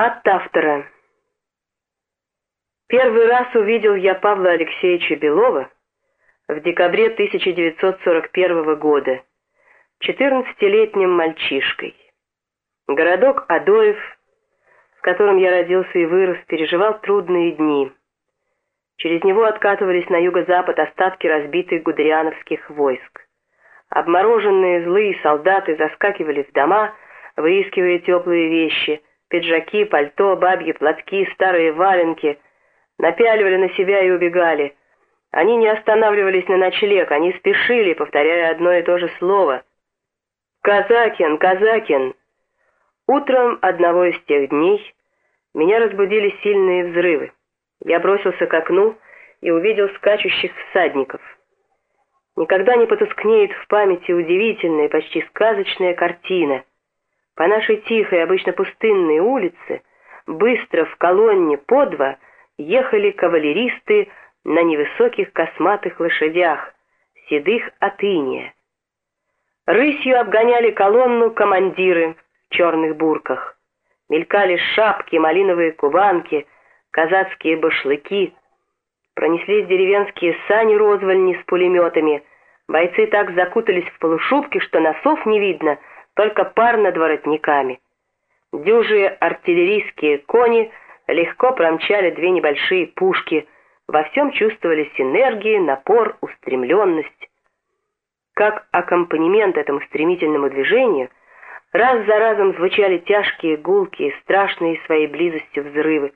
От автора. Первый раз увидел я Павла Алексеевича Белова в декабре 1941 года, 14-летним мальчишкой. Городок Адоев, в котором я родился и вырос, переживал трудные дни. Через него откатывались на юго-запад остатки разбитых гудериановских войск. Обмороженные злые солдаты заскакивали в дома, выискивая теплые вещи — Пиджаки, пальто, бабьи платки, старые валенки. Напяливали на себя и убегали. Они не останавливались на ночлег, они спешили, повторяя одно и то же слово. «Казакин! Казакин!» Утром одного из тех дней меня разбудили сильные взрывы. Я бросился к окну и увидел скачущих всадников. Никогда не потускнеет в памяти удивительная, почти сказочная картина — по нашей тихой, обычно пустынной улице, быстро в колонне по два ехали кавалеристы на невысоких косматых лошадях, седых от иния. Рысью обгоняли колонну командиры в черных бурках. Мелькали шапки, малиновые кубанки, казацкие башлыки. Пронеслись деревенские сани розвальни с пулеметами. Бойцы так закутались в полушубки, что носов не видно — только пар над воротниками. Дюжие артиллерийские кони легко промчали две небольшие пушки, во всем чувствовались энергии, напор, устремленность. Как аккомпанемент этому стремительному движению, раз за разом звучали тяжкие, гулкие, страшные своей близостью взрывы.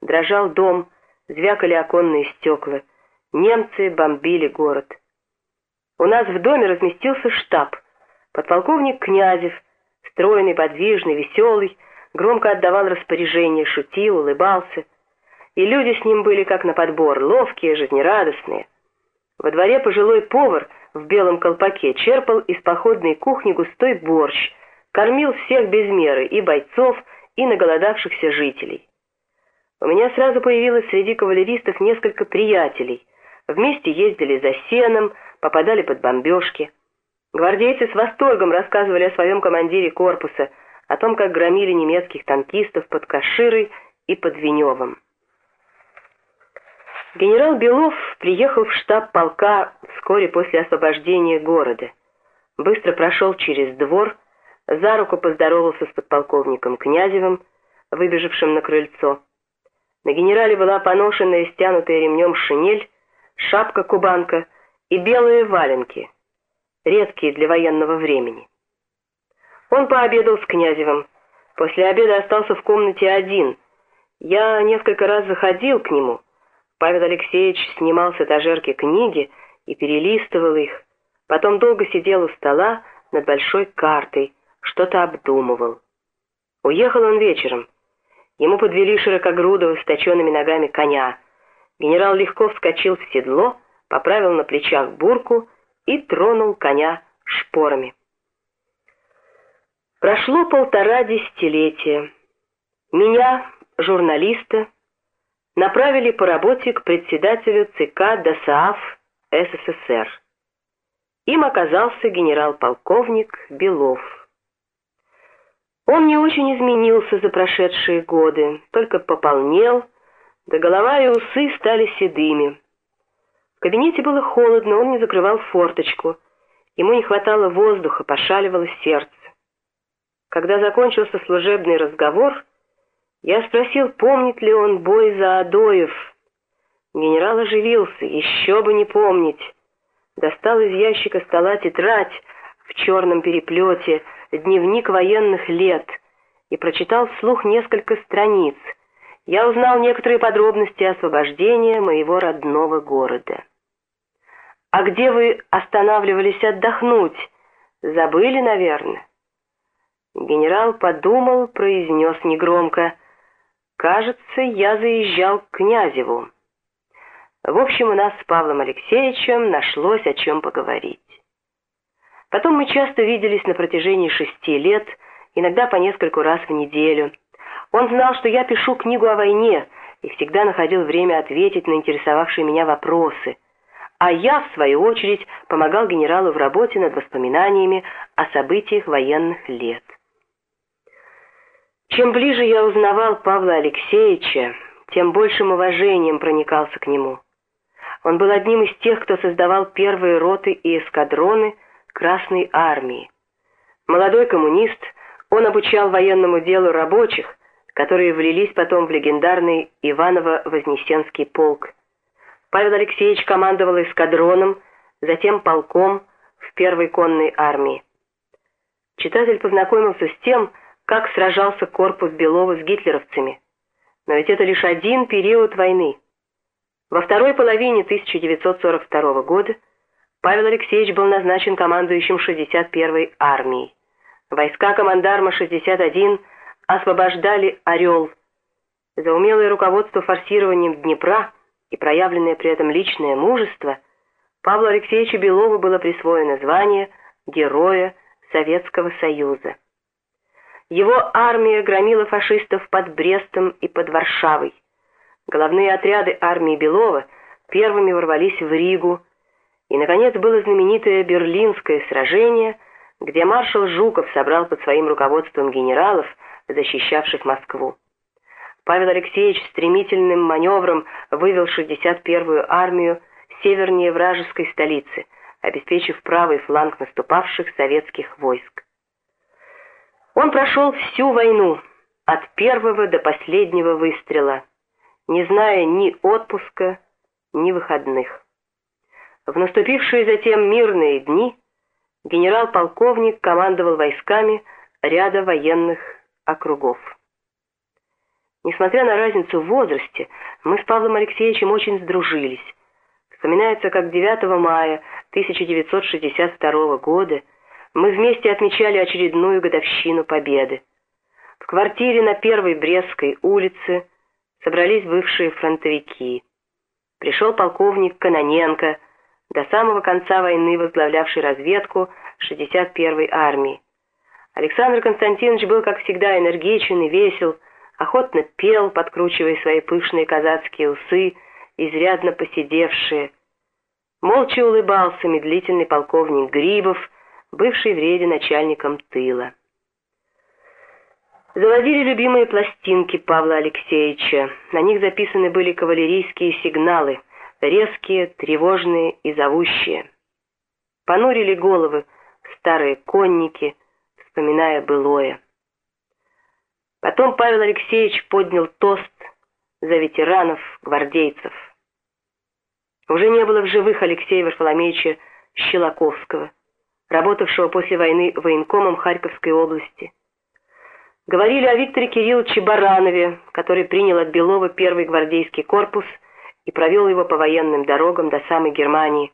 Дрожал дом, звякали оконные стекла. Немцы бомбили город. У нас в доме разместился штаб — Подполковник Князев, стройный, подвижный, веселый, громко отдавал распоряжения, шутил, улыбался. И люди с ним были как на подбор, ловкие, жизнерадостные. Во дворе пожилой повар в белом колпаке черпал из походной кухни густой борщ, кормил всех без меры, и бойцов, и наголодавшихся жителей. У меня сразу появилось среди кавалеристов несколько приятелей. Вместе ездили за сеном, попадали под бомбежки. Гвардейцы с восторгом рассказывали о своем командире корпуса, о том, как громили немецких танкистов под Каширой и под Веневым. Генерал Белов приехал в штаб полка вскоре после освобождения города. Быстро прошел через двор, за руку поздоровался с подполковником Князевым, выбежавшим на крыльцо. На генерале была поношенная, стянутая ремнем шинель, шапка-кубанка и белые валенки — редкие для военного времени. Он пообедал с Князевым. После обеда остался в комнате один. Я несколько раз заходил к нему. Павел Алексеевич снимал с этажерки книги и перелистывал их. Потом долго сидел у стола над большой картой, что-то обдумывал. Уехал он вечером. Ему подвели широкогрудого с точенными ногами коня. Генерал легко вскочил в седло, поправил на плечах бурку и тронул коня шпорами. Прошло полтора десятилетия. Меня, журналиста, направили по работе к председателю ЦК ДОСААФ СССР. Им оказался генерал-полковник Белов. Он не очень изменился за прошедшие годы, только пополнел, да голова и усы стали седыми. Кабинете было холодно, он не закрывал форточку. Ему не хватало воздуха, пошаливало сердце. Когда закончился служебный разговор, я спросил, помнит ли он бой за Адоев. Генерал оживился, еще бы не помнить. Достал из ящика стола тетрадь в черном переплете, дневник военных лет, и прочитал вслух несколько страниц. Я узнал некоторые подробности освобождения моего родного города. «А где вы останавливались отдохнуть? Забыли, наверное?» Генерал подумал, произнес негромко. «Кажется, я заезжал к Князеву». В общем, у нас с Павлом Алексеевичем нашлось о чем поговорить. Потом мы часто виделись на протяжении шести лет, иногда по нескольку раз в неделю. Он знал, что я пишу книгу о войне, и всегда находил время ответить на интересовавшие меня вопросы а я, в свою очередь, помогал генералу в работе над воспоминаниями о событиях военных лет. Чем ближе я узнавал Павла Алексеевича, тем большим уважением проникался к нему. Он был одним из тех, кто создавал первые роты и эскадроны Красной Армии. Молодой коммунист, он обучал военному делу рабочих, которые влились потом в легендарный Иваново-Вознесенский полк. Павел Алексеевич командовал эскадроном, затем полком в первой конной армии. Читатель познакомился с тем, как сражался корпус Белова с гитлеровцами. Но ведь это лишь один период войны. Во второй половине 1942 года Павел Алексеевич был назначен командующим 61-й армией. Войска командарма 61 освобождали «Орел». За умелое руководство форсированием Днепра и проявленное при этом личное мужество Павлу Алексеевичу Белову было присвоено звание Героя Советского Союза. Его армия громила фашистов под Брестом и под Варшавой. Головные отряды армии Белова первыми ворвались в Ригу, и, наконец, было знаменитое Берлинское сражение, где маршал Жуков собрал под своим руководством генералов, защищавших Москву. Павел Алексеевич стремительным маневром вывел 61-ю армию севернее вражеской столицы, обеспечив правый фланг наступавших советских войск. Он прошел всю войну, от первого до последнего выстрела, не зная ни отпуска, ни выходных. В наступившие затем мирные дни генерал-полковник командовал войсками ряда военных округов. Несмотря на разницу в возрасте, мы с Павлом Алексеевичем очень сдружились. Вспоминается, как 9 мая 1962 года мы вместе отмечали очередную годовщину Победы. В квартире на Первой Брестской улице собрались бывшие фронтовики. Пришел полковник Каноненко, до самого конца войны возглавлявший разведку 61-й армии. Александр Константинович был, как всегда, энергичен и весел, охотно пел, подкручивая свои пышные казацкие усы, изрядно посидевшие. Молча улыбался медлительный полковник Грибов, бывший в рейде начальником тыла. Заводили любимые пластинки Павла Алексеевича. На них записаны были кавалерийские сигналы, резкие, тревожные и зовущие. Понурили головы старые конники, вспоминая былое. Потом Павел Алексеевич поднял тост за ветеранов, гвардейцев. Уже не было в живых Алексея Варфоломеевича Щелоковского работавшего после войны военкомом Харьковской области. Говорили о Викторе Кирилловиче Баранове, который принял от Белова первый гвардейский корпус и провел его по военным дорогам до самой Германии.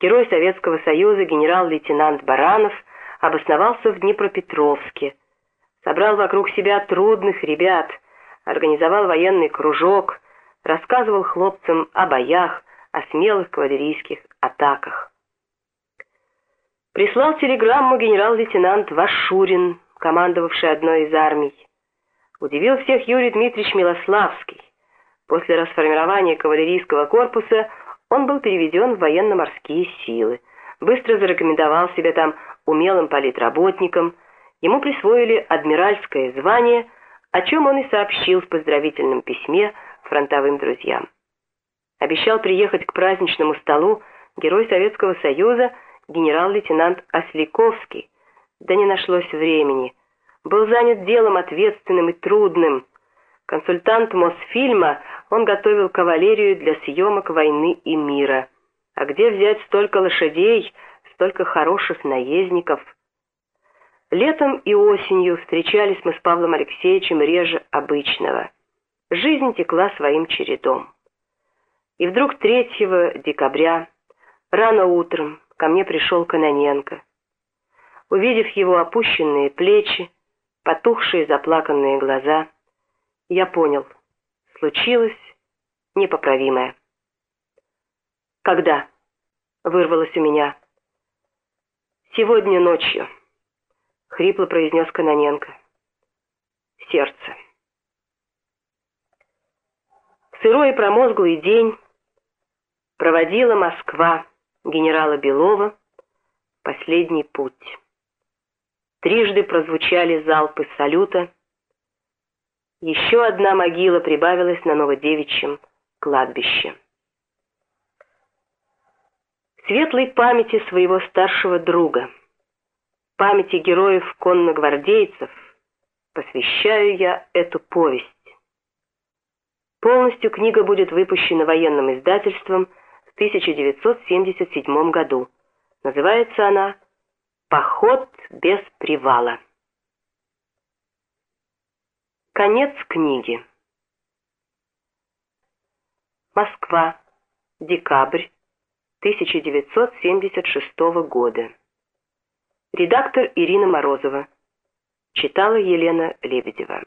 Герой Советского Союза генерал-лейтенант Баранов обосновался в Днепропетровске, собрал вокруг себя трудных ребят, организовал военный кружок, рассказывал хлопцам о боях, о смелых кавалерийских атаках. Прислал телеграмму генерал-лейтенант Вашурин, командовавший одной из армий. Удивил всех Юрий Дмитриевич Милославский. После расформирования кавалерийского корпуса он был переведен в военно-морские силы. Быстро зарекомендовал себя там умелым политработником. Ему присвоили адмиральское звание, о чем он и сообщил в поздравительном письме фронтовым друзьям. Обещал приехать к праздничному столу герой Советского Союза генерал-лейтенант Осляковский, да не нашлось времени. Был занят делом ответственным и трудным. Консультант Мосфильма, он готовил кавалерию для съемок «Войны и мира». А где взять столько лошадей, столько хороших наездников? Летом и осенью встречались мы с Павлом Алексеевичем реже обычного. Жизнь текла своим чередом. И вдруг 3 декабря, рано утром, ко мне пришел Каноненко. Увидев его опущенные плечи, потухшие заплаканные глаза, я понял, случилось непоправимое. «Когда?» — вырвалось у меня. «Сегодня ночью», — хрипло произнес Каноненко. «Сердце». Сырой и промозглый день проводила Москва генерала Белова «Последний путь». Трижды прозвучали залпы салюта, Еще одна могила прибавилась на Новодевичьем кладбище. Светлой памяти своего старшего друга, памяти героев конногвардейцев, посвящаю я эту повесть. Полностью книга будет выпущена военным издательством в 1977 году. Называется она «Поход без привала». Конец книги. Москва. Декабрь 1976 года. Редактор Ирина Морозова. Читала Елена Лебедева.